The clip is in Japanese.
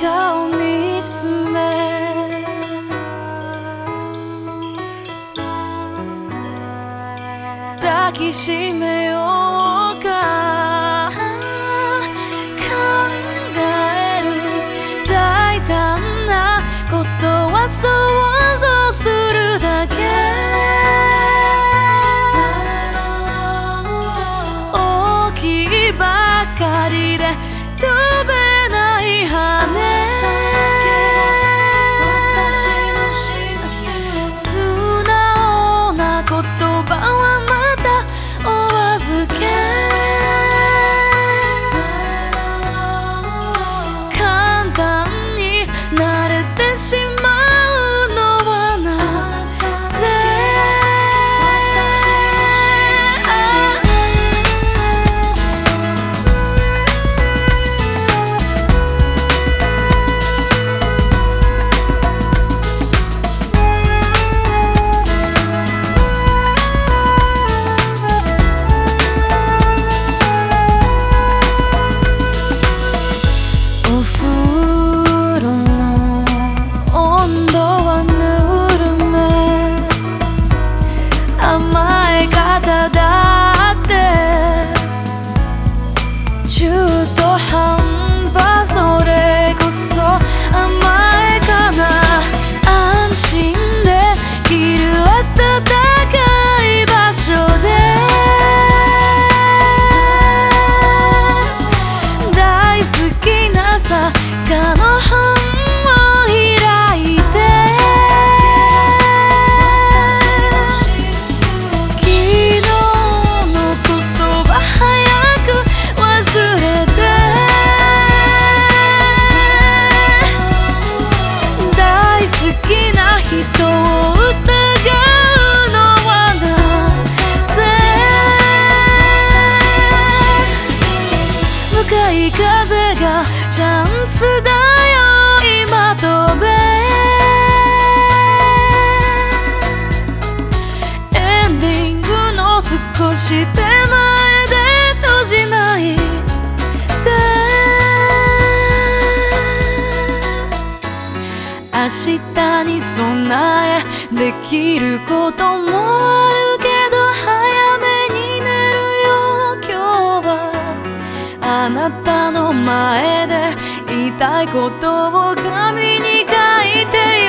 顔見つめ。抱きしめよう。how かい風がチャンスだよ今飛べエンディングの少し手前で閉じないで明日に備えできることもあるたの前で言いたいことを紙に書いてよ